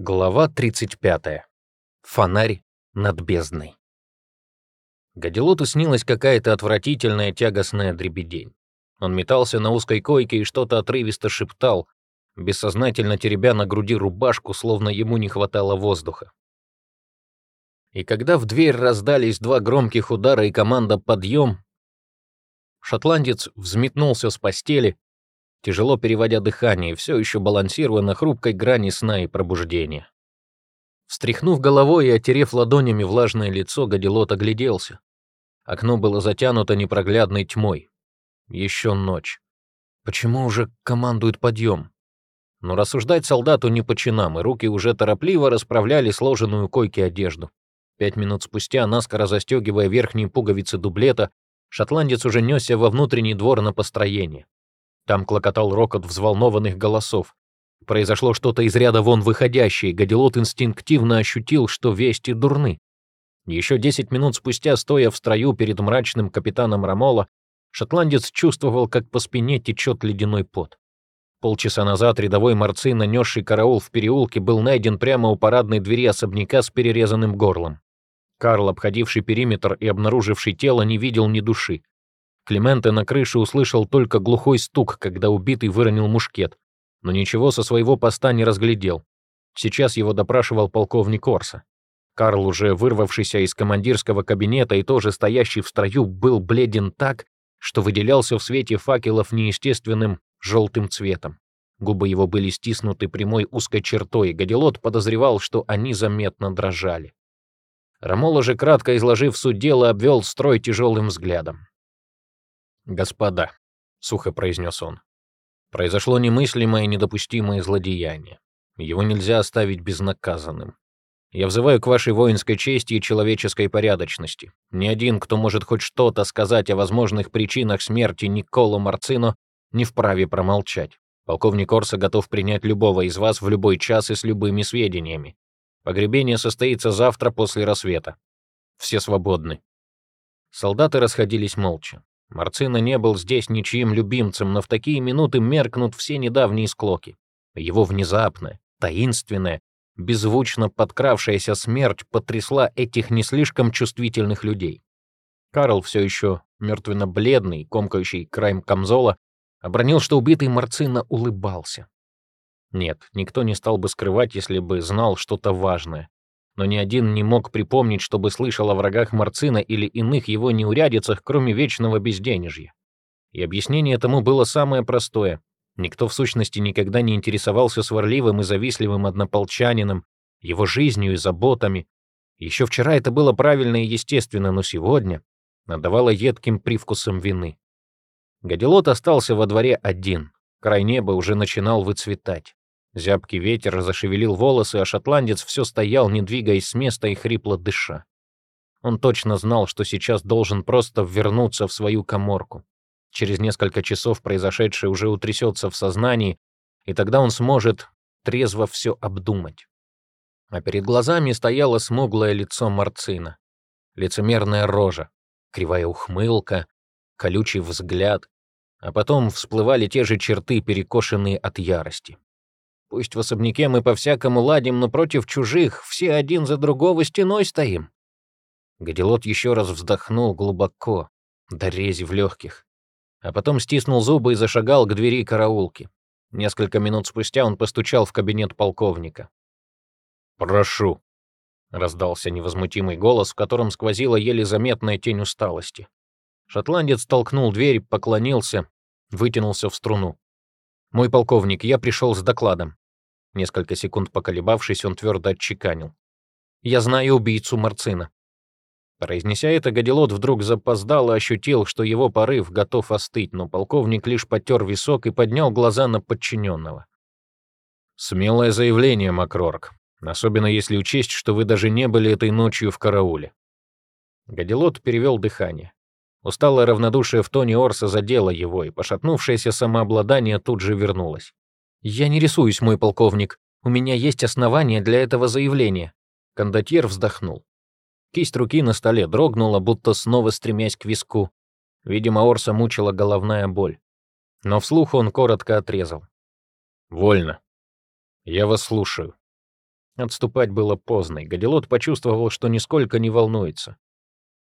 Глава 35. Фонарь над бездной. Гадилоту снилась какая-то отвратительная тягостная дребедень. Он метался на узкой койке и что-то отрывисто шептал, бессознательно теребя на груди рубашку, словно ему не хватало воздуха. И когда в дверь раздались два громких удара и команда «Подъем», шотландец взметнулся с постели, тяжело переводя дыхание, все еще балансируя на хрупкой грани сна и пробуждения. Встряхнув головой и отерев ладонями влажное лицо, Гадилот огляделся. Окно было затянуто непроглядной тьмой. Еще ночь. Почему уже командует подъем? Но рассуждать солдату не по чинам, и руки уже торопливо расправляли сложенную койки одежду. Пять минут спустя, наскоро застегивая верхние пуговицы дублета, шотландец уже несся во внутренний двор на построение. Там клокотал рокот взволнованных голосов. Произошло что-то из ряда вон выходящее, Гадилот инстинктивно ощутил, что вести дурны. Еще десять минут спустя, стоя в строю перед мрачным капитаном Рамола, шотландец чувствовал, как по спине течет ледяной пот. Полчаса назад рядовой Марци, нанесший караул в переулке, был найден прямо у парадной двери особняка с перерезанным горлом. Карл, обходивший периметр и обнаруживший тело, не видел ни души. Клименте на крыше услышал только глухой стук, когда убитый выронил мушкет, но ничего со своего поста не разглядел. Сейчас его допрашивал полковник Орса. Карл, уже вырвавшийся из командирского кабинета и тоже стоящий в строю, был бледен так, что выделялся в свете факелов неестественным желтым цветом. Губы его были стиснуты прямой узкой чертой, и Гадилот подозревал, что они заметно дрожали. Рамола же, кратко изложив суть дела, обвел строй тяжелым взглядом. «Господа», — сухо произнес он, — «произошло немыслимое и недопустимое злодеяние. Его нельзя оставить безнаказанным. Я взываю к вашей воинской чести и человеческой порядочности. Ни один, кто может хоть что-то сказать о возможных причинах смерти Николо Марцино, не вправе промолчать. Полковник Орса готов принять любого из вас в любой час и с любыми сведениями. Погребение состоится завтра после рассвета. Все свободны». Солдаты расходились молча. Марцина не был здесь ничьим любимцем, но в такие минуты меркнут все недавние склоки. Его внезапная, таинственная, беззвучно подкравшаяся смерть потрясла этих не слишком чувствительных людей. Карл, все еще мертвенно-бледный, комкающий краем камзола, обронил, что убитый Марцина улыбался. Нет, никто не стал бы скрывать, если бы знал что-то важное но ни один не мог припомнить, чтобы слышал о врагах Марцина или иных его неурядицах, кроме вечного безденежья. И объяснение этому было самое простое. Никто в сущности никогда не интересовался сварливым и завистливым однополчанином, его жизнью и заботами. Еще вчера это было правильно и естественно, но сегодня отдавало едким привкусом вины. Гадилот остался во дворе один. Край неба уже начинал выцветать. Зябкий ветер зашевелил волосы, а шотландец все стоял, не двигаясь с места и хрипло дыша. Он точно знал, что сейчас должен просто вернуться в свою коморку. Через несколько часов произошедшее уже утрясется в сознании, и тогда он сможет трезво все обдумать. А перед глазами стояло смуглое лицо Марцина, лицемерная рожа, кривая ухмылка, колючий взгляд, а потом всплывали те же черты, перекошенные от ярости. Пусть в особняке мы по-всякому ладим, но против чужих все один за другого стеной стоим. Гадилот еще раз вздохнул глубоко, до рези в легких, а потом стиснул зубы и зашагал к двери караулки. Несколько минут спустя он постучал в кабинет полковника. «Прошу», — раздался невозмутимый голос, в котором сквозила еле заметная тень усталости. Шотландец толкнул дверь, поклонился, вытянулся в струну. «Мой полковник, я пришел с докладом». Несколько секунд поколебавшись, он твердо отчеканил. «Я знаю убийцу Марцина». Произнеся это, Гадилот вдруг запоздал и ощутил, что его порыв готов остыть, но полковник лишь потер висок и поднял глаза на подчиненного. «Смелое заявление, Макрорк, особенно если учесть, что вы даже не были этой ночью в карауле». Гадилот перевел дыхание. Усталое равнодушие в тоне Орса задело его, и пошатнувшееся самообладание тут же вернулось. «Я не рисуюсь, мой полковник. У меня есть основания для этого заявления». Кондотьер вздохнул. Кисть руки на столе дрогнула, будто снова стремясь к виску. Видимо, Орса мучила головная боль. Но вслух он коротко отрезал. «Вольно. Я вас слушаю». Отступать было поздно, и Гадилот почувствовал, что нисколько не волнуется.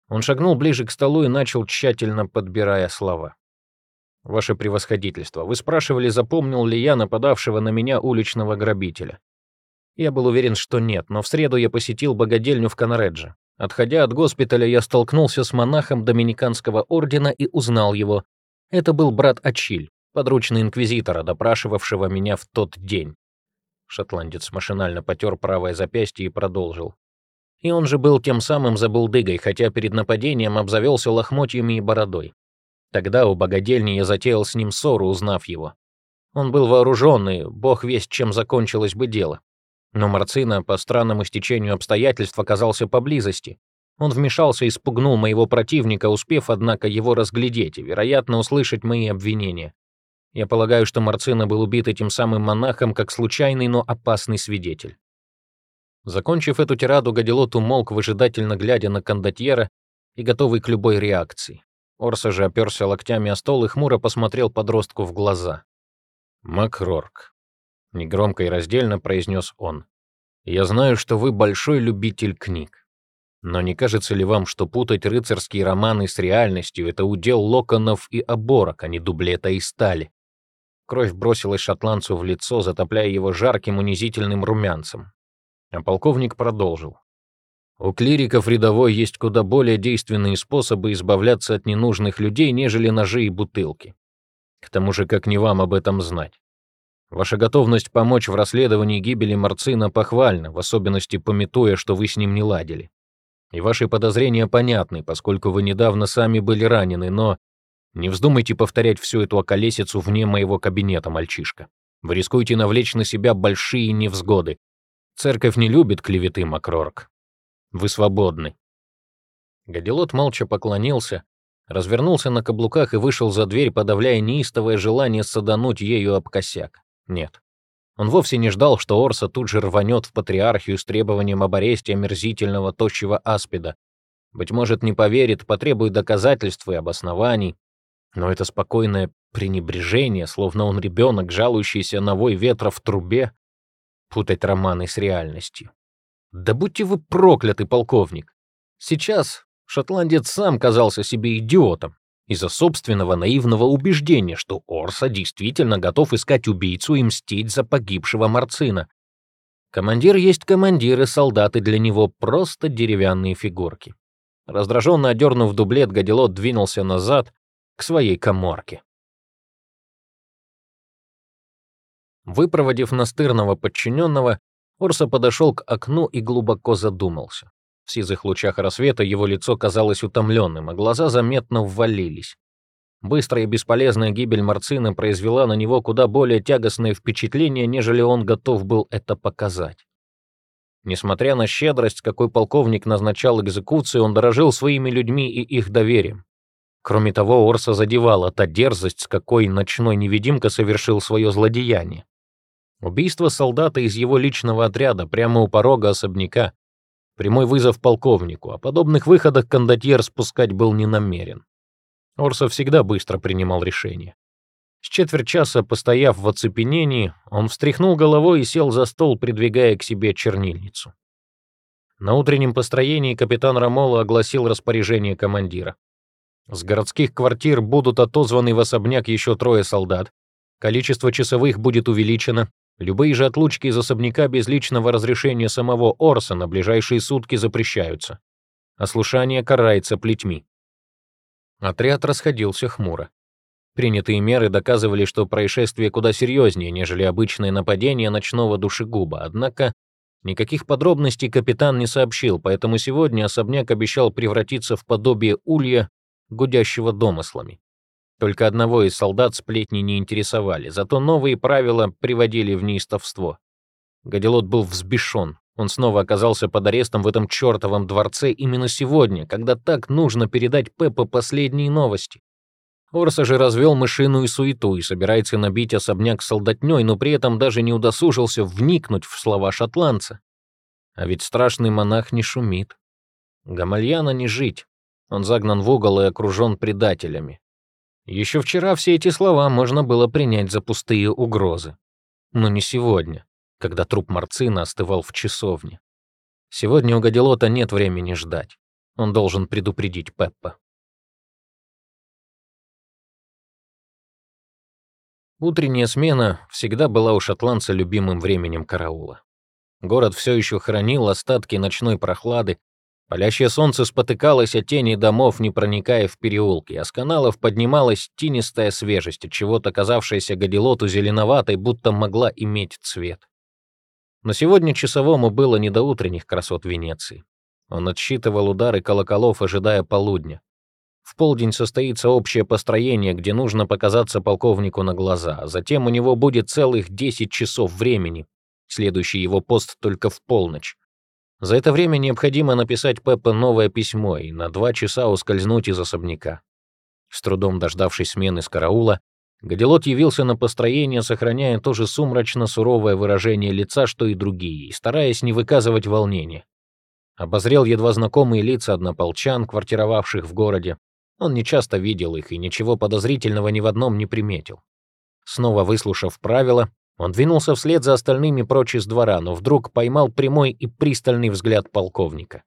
Он шагнул ближе к столу и начал, тщательно подбирая слова. «Ваше превосходительство, вы спрашивали, запомнил ли я нападавшего на меня уличного грабителя. Я был уверен, что нет, но в среду я посетил богадельню в Канаредже. Отходя от госпиталя, я столкнулся с монахом Доминиканского ордена и узнал его. Это был брат Ачиль, подручный инквизитора, допрашивавшего меня в тот день. Шотландец машинально потер правое запястье и продолжил. И он же был тем самым забулдыгой, хотя перед нападением обзавелся лохмотьями и бородой. Тогда у богадельни я затеял с ним ссору, узнав его. Он был вооруженный, бог весть, чем закончилось бы дело. Но Марцина по странному стечению обстоятельств оказался поблизости. Он вмешался и спугнул моего противника, успев, однако, его разглядеть и, вероятно, услышать мои обвинения. Я полагаю, что Марцина был убит этим самым монахом как случайный, но опасный свидетель. Закончив эту тираду, Гадилот умолк, выжидательно глядя на кондотьера и готовый к любой реакции. Орса же оперся локтями о стол и хмуро посмотрел подростку в глаза. «Макрорк», негромко и раздельно произнес он. Я знаю, что вы большой любитель книг. Но не кажется ли вам, что путать рыцарские романы с реальностью — это удел локонов и оборок, а не дублета и стали? Кровь бросилась шотландцу в лицо, затопляя его жарким унизительным румянцем. А полковник продолжил. У клириков рядовой есть куда более действенные способы избавляться от ненужных людей, нежели ножи и бутылки. К тому же, как не вам об этом знать? Ваша готовность помочь в расследовании гибели Марцина похвальна, в особенности пометуя, что вы с ним не ладили. И ваши подозрения понятны, поскольку вы недавно сами были ранены, но не вздумайте повторять всю эту околесицу вне моего кабинета, мальчишка. Вы рискуете навлечь на себя большие невзгоды. Церковь не любит клеветы, Макрорк. Вы свободны. Гадилот молча поклонился, развернулся на каблуках и вышел за дверь, подавляя неистовое желание садануть ею об косяк. Нет. Он вовсе не ждал, что Орса тут же рванет в патриархию с требованием об аресте омерзительного тощего аспида. Быть может, не поверит, потребует доказательств и обоснований. Но это спокойное пренебрежение, словно он ребенок, жалующийся на вой ветра в трубе, путать романы с реальностью. Да будьте вы прокляты, полковник. Сейчас шотландец сам казался себе идиотом, из-за собственного наивного убеждения, что Орса действительно готов искать убийцу и мстить за погибшего Марцина. Командир есть командир, и солдаты для него просто деревянные фигурки. Раздраженно одернув дублет, Гадилот двинулся назад к своей коморке. Выпроводив настырного подчиненного, Орса подошел к окну и глубоко задумался. В сизых лучах рассвета его лицо казалось утомленным, а глаза заметно ввалились. Быстрая и бесполезная гибель Марцина произвела на него куда более тягостное впечатление, нежели он готов был это показать. Несмотря на щедрость, какой полковник назначал экзекуцию, он дорожил своими людьми и их доверием. Кроме того, Орса задевала та дерзость, с какой ночной невидимка совершил свое злодеяние. Убийство солдата из его личного отряда прямо у порога особняка, Прямой вызов полковнику. О подобных выходах кондотьер спускать был не намерен. Орсо всегда быстро принимал решения. С четверть часа, постояв в оцепенении, он встряхнул головой и сел за стол, придвигая к себе чернильницу. На утреннем построении капитан Рамола огласил распоряжение командира. С городских квартир будут отозваны в особняк еще трое солдат. Количество часовых будет увеличено, Любые же отлучки из особняка без личного разрешения самого Орса на ближайшие сутки запрещаются. Ослушание карается плетьми. Отряд расходился хмуро. Принятые меры доказывали, что происшествие куда серьезнее, нежели обычное нападение ночного душегуба, однако никаких подробностей капитан не сообщил, поэтому сегодня особняк обещал превратиться в подобие улья, гудящего домыслами. Только одного из солдат сплетни не интересовали, зато новые правила приводили в неистовство. Гадилот был взбешен. Он снова оказался под арестом в этом чертовом дворце именно сегодня, когда так нужно передать Пеппа последние новости. Орса же развел мышиную суету и собирается набить особняк солдатней, но при этом даже не удосужился вникнуть в слова шотландца. А ведь страшный монах не шумит. Гамальяна не жить. Он загнан в угол и окружен предателями. Еще вчера все эти слова можно было принять за пустые угрозы. Но не сегодня, когда труп Марцина остывал в часовне. Сегодня у Гадилота нет времени ждать. Он должен предупредить Пеппа. Утренняя смена всегда была у шотландца любимым временем караула. Город все еще хранил остатки ночной прохлады, палящее солнце спотыкалось от тени домов, не проникая в переулки, а с каналов поднималась тинистая свежесть, от чего-то казавшаяся Гадилоту зеленоватой, будто могла иметь цвет. Но сегодня часовому было не до утренних красот Венеции. Он отсчитывал удары колоколов, ожидая полудня. В полдень состоится общее построение, где нужно показаться полковнику на глаза. А затем у него будет целых 10 часов времени. Следующий его пост только в полночь. За это время необходимо написать Пеппе новое письмо и на два часа ускользнуть из особняка. С трудом дождавшись смены с караула, Гадилот явился на построение, сохраняя то же сумрачно-суровое выражение лица, что и другие, и стараясь не выказывать волнения. Обозрел едва знакомые лица однополчан, квартировавших в городе, он нечасто видел их и ничего подозрительного ни в одном не приметил. Снова выслушав правила, он двинулся вслед за остальными прочь из двора, но вдруг поймал прямой и пристальный взгляд полковника.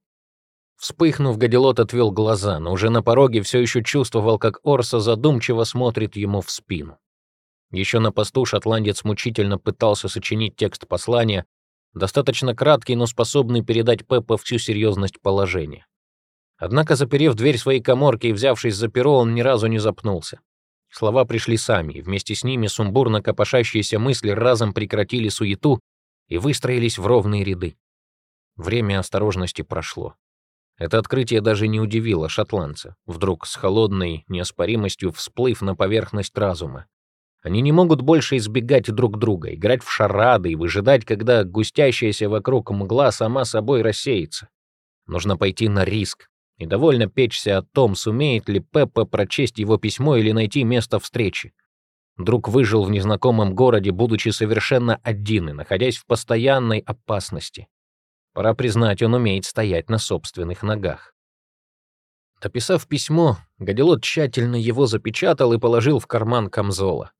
Вспыхнув, Гадилот отвел глаза, но уже на пороге все еще чувствовал, как Орса задумчиво смотрит ему в спину. Еще на посту шотландец мучительно пытался сочинить текст послания, достаточно краткий, но способный передать Пеппа всю серьезность положения. Однако, заперев дверь своей коморки и взявшись за перо, он ни разу не запнулся. Слова пришли сами, и вместе с ними сумбурно копошащиеся мысли разом прекратили суету и выстроились в ровные ряды. Время осторожности прошло. Это открытие даже не удивило шотландца, вдруг с холодной неоспоримостью всплыв на поверхность разума. Они не могут больше избегать друг друга, играть в шарады и выжидать, когда густящаяся вокруг мгла сама собой рассеется. Нужно пойти на риск, и довольно печься о том, сумеет ли Пеппа прочесть его письмо или найти место встречи. Друг выжил в незнакомом городе, будучи совершенно один и находясь в постоянной опасности. Пора признать, он умеет стоять на собственных ногах. Дописав письмо, Гадилот тщательно его запечатал и положил в карман камзола.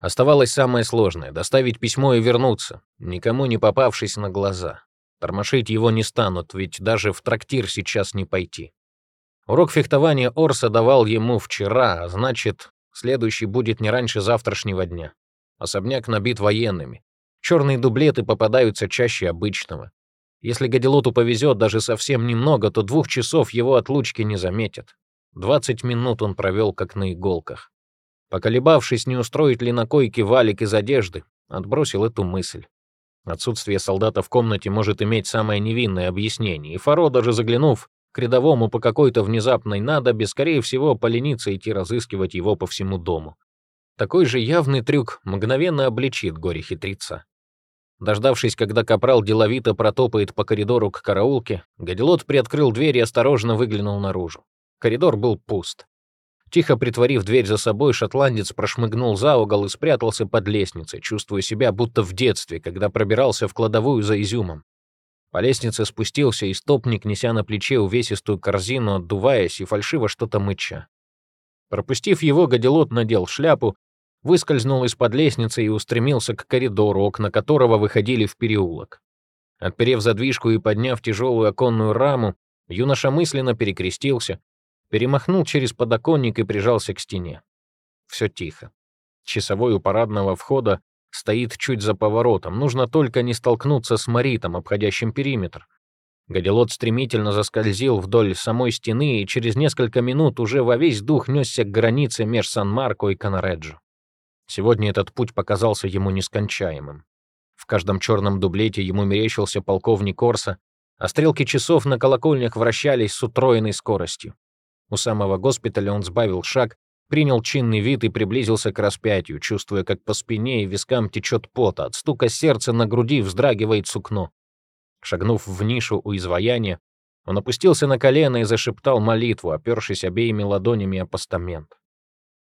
Оставалось самое сложное — доставить письмо и вернуться, никому не попавшись на глаза. Тормошить его не станут, ведь даже в трактир сейчас не пойти. Урок фехтования Орса давал ему вчера, а значит, следующий будет не раньше завтрашнего дня. Особняк набит военными. Черные дублеты попадаются чаще обычного. Если Гадилоту повезет даже совсем немного, то двух часов его отлучки не заметят. Двадцать минут он провел как на иголках. Поколебавшись, не устроить ли на койке валик из одежды, отбросил эту мысль. Отсутствие солдата в комнате может иметь самое невинное объяснение, и Фаро, даже заглянув к рядовому по какой-то внезапной надобе, скорее всего, поленится идти разыскивать его по всему дому. Такой же явный трюк мгновенно обличит горе-хитреца. Дождавшись, когда капрал деловито протопает по коридору к караулке, Гадилот приоткрыл дверь и осторожно выглянул наружу. Коридор был пуст. Тихо притворив дверь за собой, шотландец прошмыгнул за угол и спрятался под лестницей, чувствуя себя будто в детстве, когда пробирался в кладовую за изюмом. По лестнице спустился и стопник, неся на плече увесистую корзину, отдуваясь и фальшиво что-то мыча. Пропустив его, Гадилот надел шляпу, выскользнул из-под лестницы и устремился к коридору, окна которого выходили в переулок. Отперев задвижку и подняв тяжелую оконную раму, юноша мысленно перекрестился, перемахнул через подоконник и прижался к стене. Все тихо. Часовой у парадного входа стоит чуть за поворотом. Нужно только не столкнуться с Маритом, обходящим периметр. Гадилот стремительно заскользил вдоль самой стены и через несколько минут уже во весь дух несся к границе меж Сан-Марко и Канареджо. Сегодня этот путь показался ему нескончаемым. В каждом черном дублете ему мерещился полковник Орса, а стрелки часов на колокольнях вращались с утроенной скоростью. У самого госпиталя он сбавил шаг, принял чинный вид и приблизился к распятию, чувствуя, как по спине и вискам течет пот, от стука сердца на груди вздрагивает сукно. Шагнув в нишу у изваяния, он опустился на колено и зашептал молитву, опершись обеими ладонями о постамент.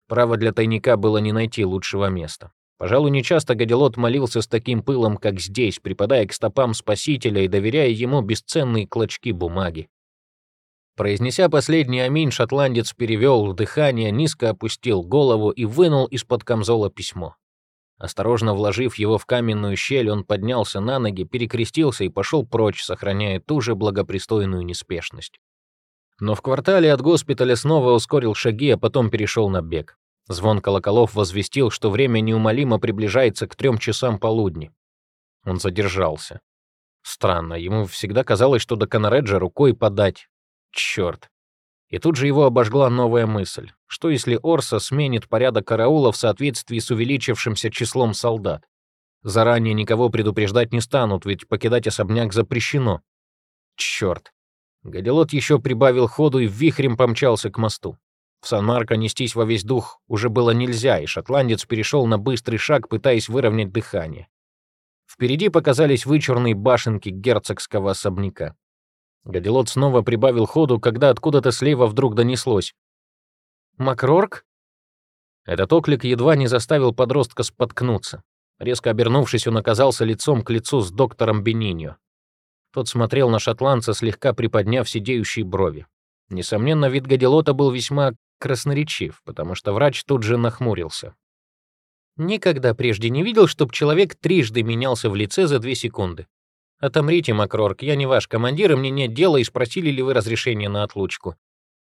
Право для тайника было не найти лучшего места. Пожалуй, нечасто Гадилот молился с таким пылом, как здесь, припадая к стопам Спасителя и доверяя ему бесценные клочки бумаги. Произнеся последний аминь, шотландец перевел дыхание, низко опустил голову и вынул из-под камзола письмо. Осторожно вложив его в каменную щель, он поднялся на ноги, перекрестился и пошел прочь, сохраняя ту же благопристойную неспешность. Но в квартале от госпиталя снова ускорил шаги, а потом перешел на бег. Звон колоколов возвестил, что время неумолимо приближается к трем часам полудня. Он задержался. Странно, ему всегда казалось, что до Конореджа рукой подать. Черт. И тут же его обожгла новая мысль. Что если Орса сменит порядок караула в соответствии с увеличившимся числом солдат? Заранее никого предупреждать не станут, ведь покидать особняк запрещено. Черт. Гадилот еще прибавил ходу и вихрем помчался к мосту. В Сан-Марко нестись во весь дух уже было нельзя, и шотландец перешел на быстрый шаг, пытаясь выровнять дыхание. Впереди показались вычурные башенки герцогского особняка. Гадилот снова прибавил ходу, когда откуда-то слева вдруг донеслось. «Макрорк?» Этот оклик едва не заставил подростка споткнуться. Резко обернувшись, он оказался лицом к лицу с доктором Бениньо. Тот смотрел на шотландца, слегка приподняв сидеющие брови. Несомненно, вид Гадилота был весьма красноречив, потому что врач тут же нахмурился. Никогда прежде не видел, чтобы человек трижды менялся в лице за две секунды. Отомрите, Макрорк, я не ваш командир, и мне нет дела, и спросили ли вы разрешение на отлучку.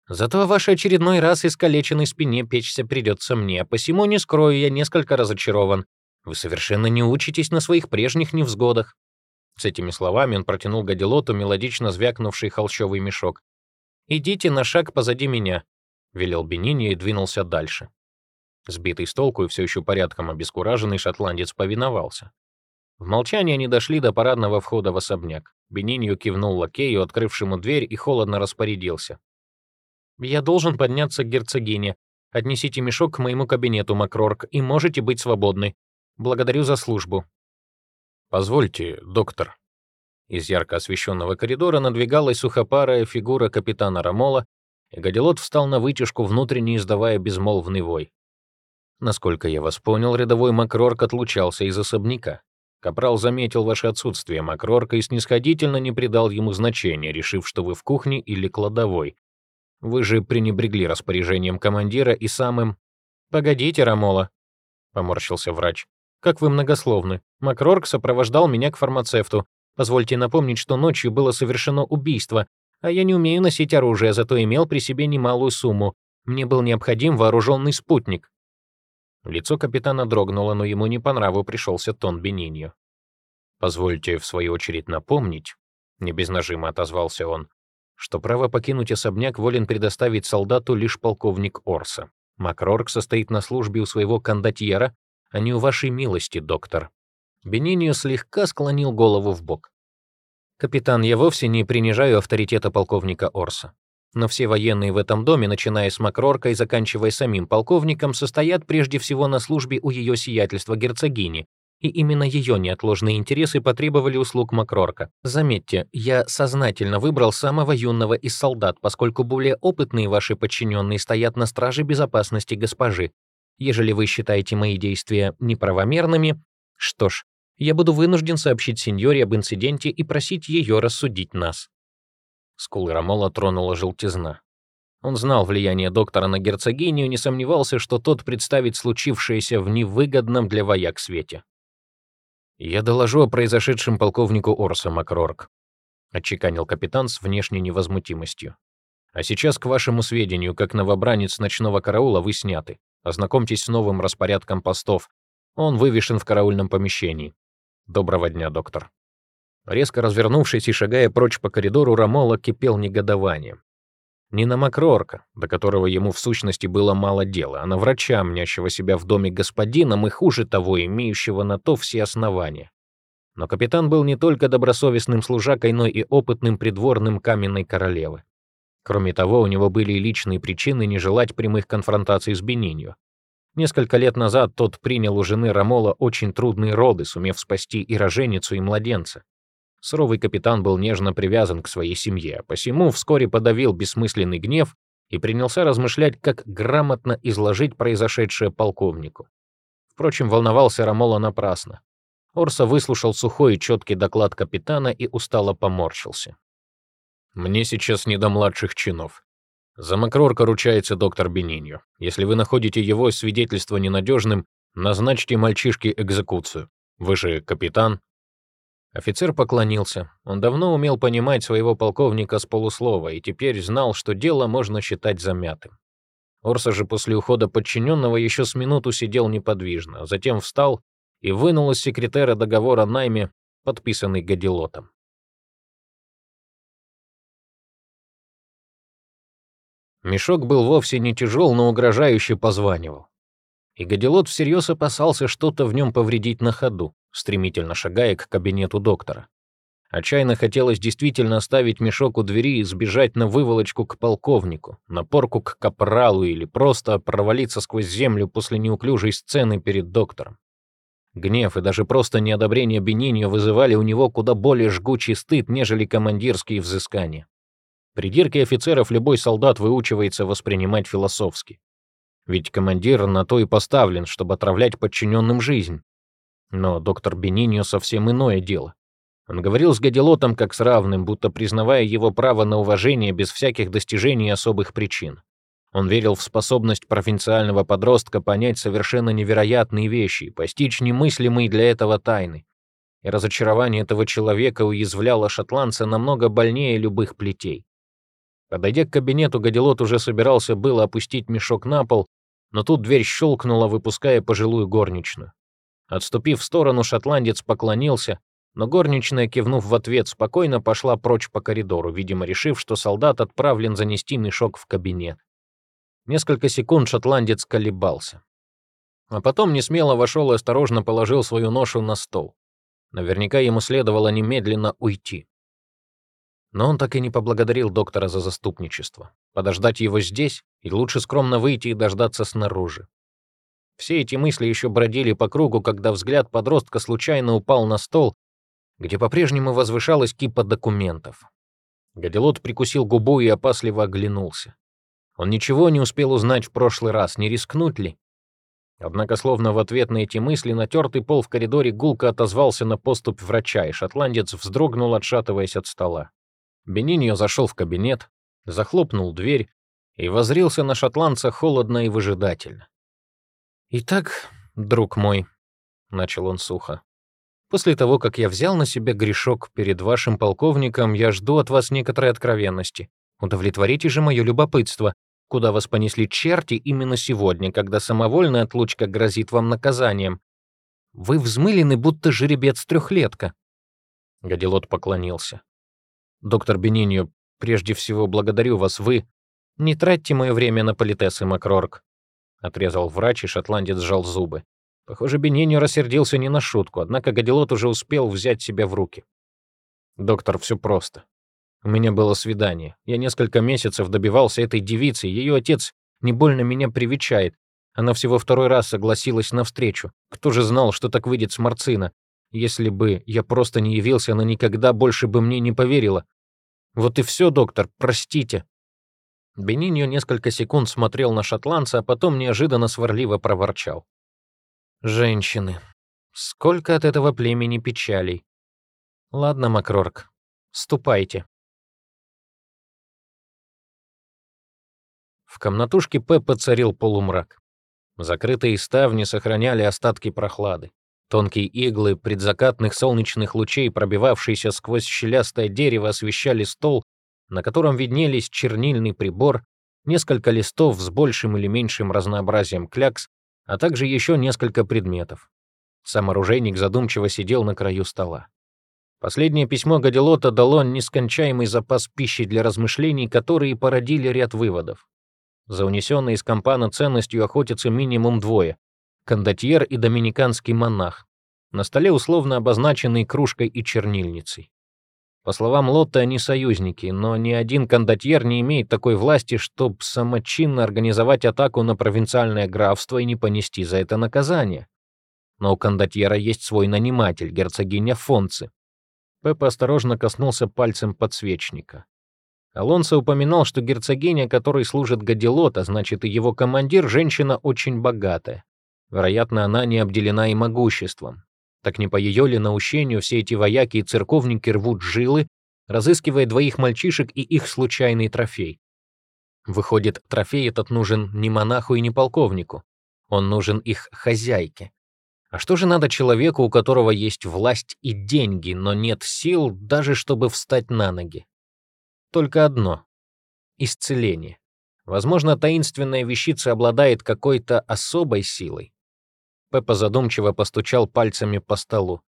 Зато о вашей очередной раз искалеченной спине печься придется мне, а посему не скрою, я несколько разочарован. Вы совершенно не учитесь на своих прежних невзгодах. С этими словами он протянул Гадилоту мелодично звякнувший холщовый мешок. «Идите на шаг позади меня», — велел Бенини и двинулся дальше. Сбитый с толку и все еще порядком обескураженный шотландец повиновался. В молчании они дошли до парадного входа в особняк. Бенинью кивнул лакею, открывшему дверь, и холодно распорядился. «Я должен подняться к герцогине. Отнесите мешок к моему кабинету, Макрорк, и можете быть свободны. Благодарю за службу». «Позвольте, доктор». Из ярко освещенного коридора надвигалась сухопарая фигура капитана Рамола, и Гадилот встал на вытяжку, внутренне издавая безмолвный вой. Насколько я вас понял, рядовой Макрорк отлучался из особняка. Капрал заметил ваше отсутствие Макрорка и снисходительно не придал ему значения, решив, что вы в кухне или кладовой. Вы же пренебрегли распоряжением командира и самым... «Погодите, Рамола», — поморщился врач. «Как вы многословны. Макрорк сопровождал меня к фармацевту. Позвольте напомнить, что ночью было совершено убийство, а я не умею носить оружие, зато имел при себе немалую сумму. Мне был необходим вооруженный спутник. Лицо капитана дрогнуло, но ему не по нраву пришелся тон Бениньо. «Позвольте, в свою очередь, напомнить», — не без нажима отозвался он, что право покинуть особняк волен предоставить солдату лишь полковник Орса. Макрорк состоит на службе у своего кондотьера, а не у вашей милости, доктор. Бениньо слегка склонил голову в бок. «Капитан, я вовсе не принижаю авторитета полковника Орса. Но все военные в этом доме, начиная с Макрорка и заканчивая самим полковником, состоят прежде всего на службе у ее сиятельства герцогини, и именно ее неотложные интересы потребовали услуг Макрорка. Заметьте, я сознательно выбрал самого юного из солдат, поскольку более опытные ваши подчиненные стоят на страже безопасности госпожи. Ежели вы считаете мои действия неправомерными, что ж, я буду вынужден сообщить сеньоре об инциденте и просить ее рассудить нас. Скулы Рамола тронула желтизна. Он знал влияние доктора на герцогиню и не сомневался, что тот представит случившееся в невыгодном для вояк свете. «Я доложу о произошедшем полковнику Орса Макрорк», — отчеканил капитан с внешней невозмутимостью. «А сейчас, к вашему сведению, как новобранец ночного караула, вы сняты. Ознакомьтесь с новым распорядком постов. Он вывешен в караульном помещении. Доброго дня, доктор». Резко развернувшись и шагая прочь по коридору, Рамола кипел негодованием. Не на Макрорка, до которого ему в сущности было мало дела, а на врача, мнящего себя в доме господином и хуже того, имеющего на то все основания. Но капитан был не только добросовестным служакой, но и опытным придворным каменной королевы. Кроме того, у него были и личные причины не желать прямых конфронтаций с Бенинью. Несколько лет назад тот принял у жены Рамола очень трудные роды, сумев спасти и роженицу, и младенца. Суровый капитан был нежно привязан к своей семье, посему вскоре подавил бессмысленный гнев и принялся размышлять, как грамотно изложить произошедшее полковнику. Впрочем, волновался Рамола напрасно. Орса выслушал сухой и четкий доклад капитана и устало поморщился. «Мне сейчас не до младших чинов. За Макрорка ручается доктор Бениньо. Если вы находите его свидетельство ненадежным, Назначьте мальчишке экзекуцию. Вы же капитан». Офицер поклонился. Он давно умел понимать своего полковника с полуслова и теперь знал, что дело можно считать замятым. Орса же после ухода подчиненного еще с минуту сидел неподвижно, а затем встал и вынул из секретера договор о найме, подписанный Гадилотом. Мешок был вовсе не тяжел, но угрожающе позванивал. И Гадилот всерьез опасался что-то в нем повредить на ходу стремительно шагая к кабинету доктора. Отчаянно хотелось действительно оставить мешок у двери и сбежать на выволочку к полковнику, на порку к капралу или просто провалиться сквозь землю после неуклюжей сцены перед доктором. Гнев и даже просто неодобрение Бениньо вызывали у него куда более жгучий стыд, нежели командирские взыскания. Придирки офицеров любой солдат выучивается воспринимать философски. Ведь командир на то и поставлен, чтобы отравлять подчиненным жизнь, но доктор Бениньо совсем иное дело. Он говорил с Гадилотом как с равным, будто признавая его право на уважение без всяких достижений и особых причин. Он верил в способность провинциального подростка понять совершенно невероятные вещи, постичь немыслимые для этого тайны. И разочарование этого человека уязвляло шотландца намного больнее любых плетей. Подойдя к кабинету, Гадилот уже собирался было опустить мешок на пол, но тут дверь щелкнула, выпуская пожилую горничную. Отступив в сторону, шотландец поклонился, но горничная, кивнув в ответ, спокойно пошла прочь по коридору, видимо, решив, что солдат отправлен занести мешок в кабинет. Несколько секунд шотландец колебался. А потом несмело вошел и осторожно положил свою ношу на стол. Наверняка ему следовало немедленно уйти. Но он так и не поблагодарил доктора за заступничество. Подождать его здесь, и лучше скромно выйти и дождаться снаружи. Все эти мысли еще бродили по кругу, когда взгляд подростка случайно упал на стол, где по-прежнему возвышалась кипа документов. Гадилот прикусил губу и опасливо оглянулся. Он ничего не успел узнать в прошлый раз, не рискнуть ли? Однако, словно в ответ на эти мысли, натертый пол в коридоре гулко отозвался на поступь врача, и шотландец вздрогнул, отшатываясь от стола. Бениньо зашел в кабинет, захлопнул дверь и возрился на шотландца холодно и выжидательно. «Итак, друг мой», — начал он сухо, «после того, как я взял на себя грешок перед вашим полковником, я жду от вас некоторой откровенности. Удовлетворите же мое любопытство, куда вас понесли черти именно сегодня, когда самовольная отлучка грозит вам наказанием. Вы взмылены, будто жеребец-трехлетка». Гадилот поклонился. «Доктор Бениньо, прежде всего благодарю вас, вы...» «Не тратьте мое время на политесы, Макрорк отрезал врач, и шотландец сжал зубы. Похоже, Бениньо рассердился не на шутку, однако Гадилот уже успел взять себя в руки. «Доктор, все просто. У меня было свидание. Я несколько месяцев добивался этой девицы, ее отец не больно меня привечает. Она всего второй раз согласилась на встречу. Кто же знал, что так выйдет с Марцина? Если бы я просто не явился, она никогда больше бы мне не поверила. Вот и все, доктор, простите. Бениньо несколько секунд смотрел на шотландца, а потом неожиданно сварливо проворчал. «Женщины. Сколько от этого племени печалей. Ладно, Макрорк, ступайте». В комнатушке Пеппа царил полумрак. Закрытые ставни сохраняли остатки прохлады. Тонкие иглы предзакатных солнечных лучей, пробивавшиеся сквозь щелястое дерево, освещали стол, на котором виднелись чернильный прибор, несколько листов с большим или меньшим разнообразием клякс, а также еще несколько предметов. Сам оружейник задумчиво сидел на краю стола. Последнее письмо Гадилота дало нескончаемый запас пищи для размышлений, которые породили ряд выводов. За унесенной из компана ценностью охотятся минимум двое — кондотьер и доминиканский монах, на столе условно обозначенный кружкой и чернильницей. По словам Лотта, они союзники, но ни один кондотьер не имеет такой власти, чтобы самочинно организовать атаку на провинциальное графство и не понести за это наказание. Но у кондотьера есть свой наниматель, герцогиня Фонци. Пеппа осторожно коснулся пальцем подсвечника. Алонсо упоминал, что герцогиня, которой служит Гадилот, а значит и его командир, женщина очень богатая. Вероятно, она не обделена и могуществом. Так не по ее ли наущению все эти вояки и церковники рвут жилы, разыскивая двоих мальчишек и их случайный трофей. Выходит, трофей этот нужен не монаху и не полковнику. Он нужен их хозяйке. А что же надо человеку, у которого есть власть и деньги, но нет сил даже, чтобы встать на ноги? Только одно — исцеление. Возможно, таинственная вещица обладает какой-то особой силой. Пеппа задумчиво постучал пальцами по столу.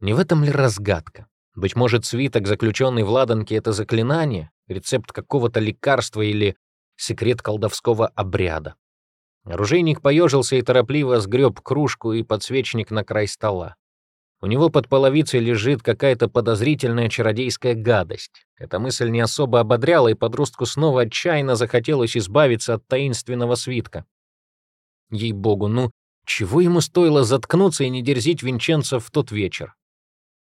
Не в этом ли разгадка? Быть может, свиток, заключенный в ладанке, — это заклинание, рецепт какого-то лекарства или секрет колдовского обряда. Оружейник поежился и торопливо сгреб кружку и подсвечник на край стола. У него под половицей лежит какая-то подозрительная чародейская гадость. Эта мысль не особо ободряла, и подростку снова отчаянно захотелось избавиться от таинственного свитка. Ей-богу, ну, чего ему стоило заткнуться и не дерзить Винченцо в тот вечер?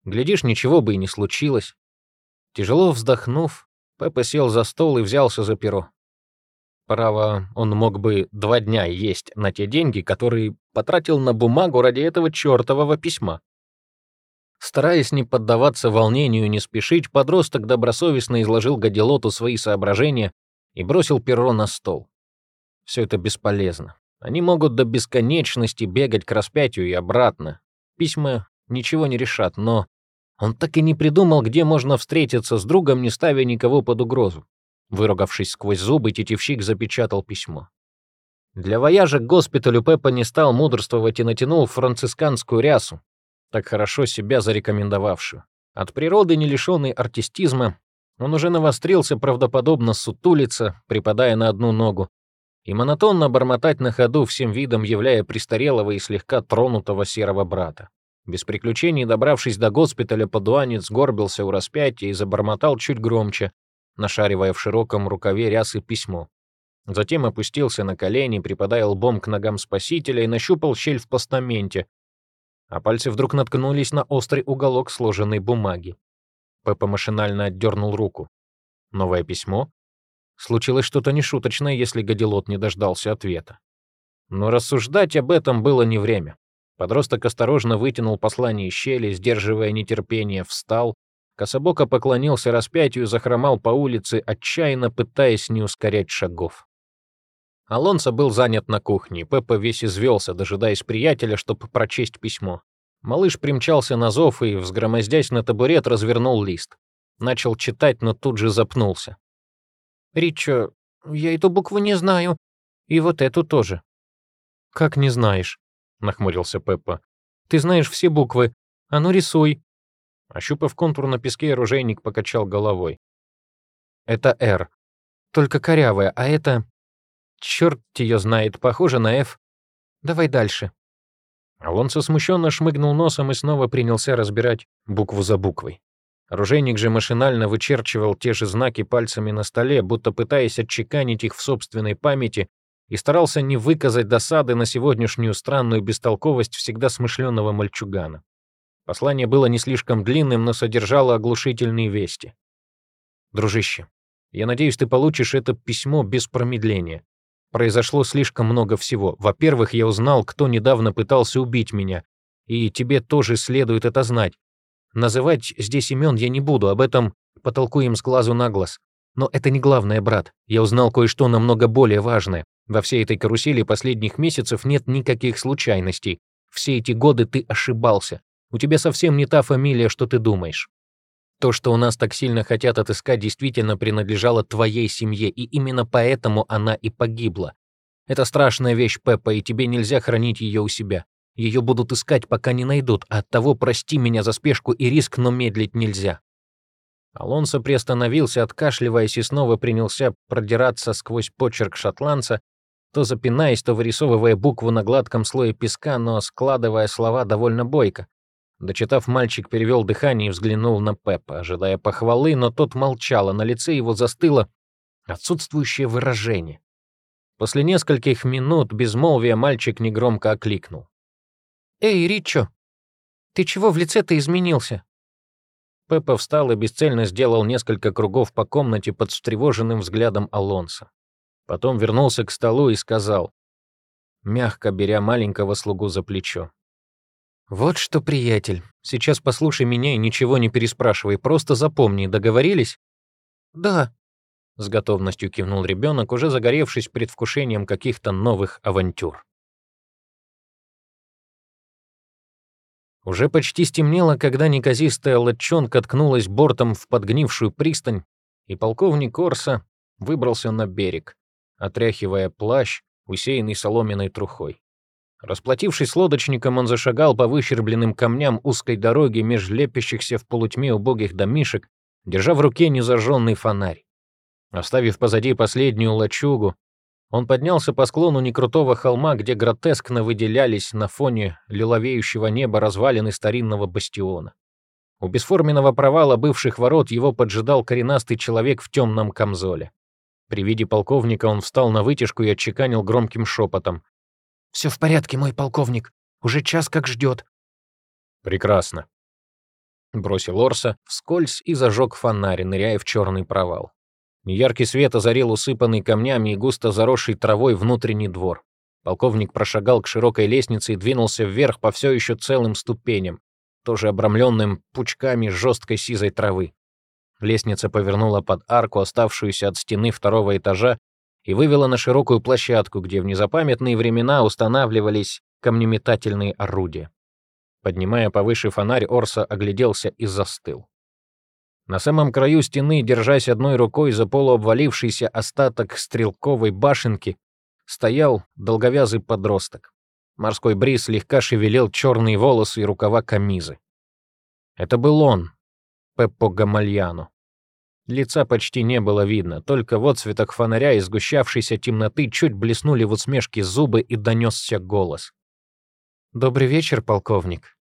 Глядишь, ничего бы и не случилось. Тяжело вздохнув, Пеппа сел за стол и взялся за перо. Право, он мог бы два дня есть на те деньги, которые потратил на бумагу ради этого чертового письма. Стараясь не поддаваться волнению и не спешить, подросток добросовестно изложил Гадилоту свои соображения и бросил перо на стол. Все это бесполезно. Они могут до бесконечности бегать к распятию и обратно. Письма ничего не решат, но он так и не придумал, где можно встретиться с другом, не ставя никого под угрозу. Выругавшись сквозь зубы, тетивщик запечатал письмо. Для вояжа к госпиталю Пеппа не стал мудрствовать и натянул францисканскую рясу, так хорошо себя зарекомендовавшую. От природы, не лишенный артистизма, он уже навострился правдоподобно сутулиться, припадая на одну ногу, и монотонно бормотать на ходу всем видом, являя престарелого и слегка тронутого серого брата. Без приключений, добравшись до госпиталя, подуанец горбился у распятия и забормотал чуть громче, нашаривая в широком рукаве рясы письмо. Затем опустился на колени, припадая лбом к ногам спасителя и нащупал щель в постаменте, а пальцы вдруг наткнулись на острый уголок сложенной бумаги. Пеппа машинально отдернул руку. Новое письмо? Случилось что-то нешуточное, если Гадилот не дождался ответа. Но рассуждать об этом было не время. Подросток осторожно вытянул послание из щели, сдерживая нетерпение, встал, кособоко поклонился распятию и захромал по улице, отчаянно пытаясь не ускорять шагов. Алонсо был занят на кухне, Пеппа весь извелся, дожидаясь приятеля, чтобы прочесть письмо. Малыш примчался на зов и, взгромоздясь на табурет, развернул лист. Начал читать, но тут же запнулся. «Ричо, я эту букву не знаю. И вот эту тоже». «Как не знаешь?» — нахмурился Пеппа. «Ты знаешь все буквы. А ну рисуй». Ощупав контур на песке, оружейник покачал головой. «Это «Р». Только корявая, а это... Черт ее знает, похоже на «Ф». Давай дальше». Алонсо смущенно шмыгнул носом и снова принялся разбирать букву за буквой. Оружейник же машинально вычерчивал те же знаки пальцами на столе, будто пытаясь отчеканить их в собственной памяти и старался не выказать досады на сегодняшнюю странную бестолковость всегда смышленого мальчугана. Послание было не слишком длинным, но содержало оглушительные вести. «Дружище, я надеюсь, ты получишь это письмо без промедления. Произошло слишком много всего. Во-первых, я узнал, кто недавно пытался убить меня, и тебе тоже следует это знать. Называть здесь имен я не буду, об этом потолкуем с глазу на глаз. Но это не главное, брат. Я узнал кое-что намного более важное. Во всей этой карусели последних месяцев нет никаких случайностей. Все эти годы ты ошибался. У тебя совсем не та фамилия, что ты думаешь. То, что у нас так сильно хотят отыскать, действительно принадлежало твоей семье, и именно поэтому она и погибла. Это страшная вещь, Пеппа, и тебе нельзя хранить ее у себя. Ее будут искать, пока не найдут, оттого прости меня за спешку и риск, но медлить нельзя. Алонсо приостановился, откашливаясь, и снова принялся продираться сквозь почерк шотландца, то запинаясь, то вырисовывая букву на гладком слое песка, но складывая слова довольно бойко. Дочитав, мальчик перевел дыхание и взглянул на Пеппа, ожидая похвалы, но тот молчал, а на лице его застыло отсутствующее выражение. После нескольких минут безмолвия мальчик негромко окликнул. «Эй, Ричо, ты чего в лице-то изменился?» Пеппа встал и бесцельно сделал несколько кругов по комнате под встревоженным взглядом Алонса. Потом вернулся к столу и сказал, мягко беря маленького слугу за плечо. «Вот что, приятель, сейчас послушай меня и ничего не переспрашивай, просто запомни, договорились?» «Да», — с готовностью кивнул ребенок, уже загоревшись предвкушением каких-то новых авантюр. Уже почти стемнело, когда неказистая лодчонка ткнулась бортом в подгнившую пристань, и полковник Орса выбрался на берег, отряхивая плащ, усеянный соломенной трухой. Расплатившись с лодочником, он зашагал по выщербленным камням узкой дороги меж лепящихся в полутьме убогих домишек, держа в руке незажженный фонарь. Оставив позади последнюю лачугу, он поднялся по склону некрутого холма, где гротескно выделялись на фоне лиловеющего неба развалины старинного бастиона. У бесформенного провала бывших ворот его поджидал коренастый человек в темном камзоле. При виде полковника он встал на вытяжку и отчеканил громким шепотом. «Все в порядке, мой полковник. Уже час как ждет». «Прекрасно», — бросил Орса вскользь и зажег фонарь, ныряя в черный провал. Яркий свет озарил усыпанный камнями и густо заросший травой внутренний двор. Полковник прошагал к широкой лестнице и двинулся вверх по все еще целым ступеням, тоже обрамленным пучками жесткой сизой травы. Лестница повернула под арку, оставшуюся от стены второго этажа, и вывела на широкую площадку, где в незапамятные времена устанавливались камнеметательные орудия. Поднимая повыше фонарь, Орса огляделся и застыл. На самом краю стены, держась одной рукой за полуобвалившийся остаток стрелковой башенки, стоял долговязый подросток. Морской бриз слегка шевелил черные волосы и рукава камизы. Это был он, Пеппо Гамальяно. Лица почти не было видно, только в отцветах фонаря из сгущавшейся темноты чуть блеснули в усмешке зубы и донесся голос. «Добрый вечер, полковник.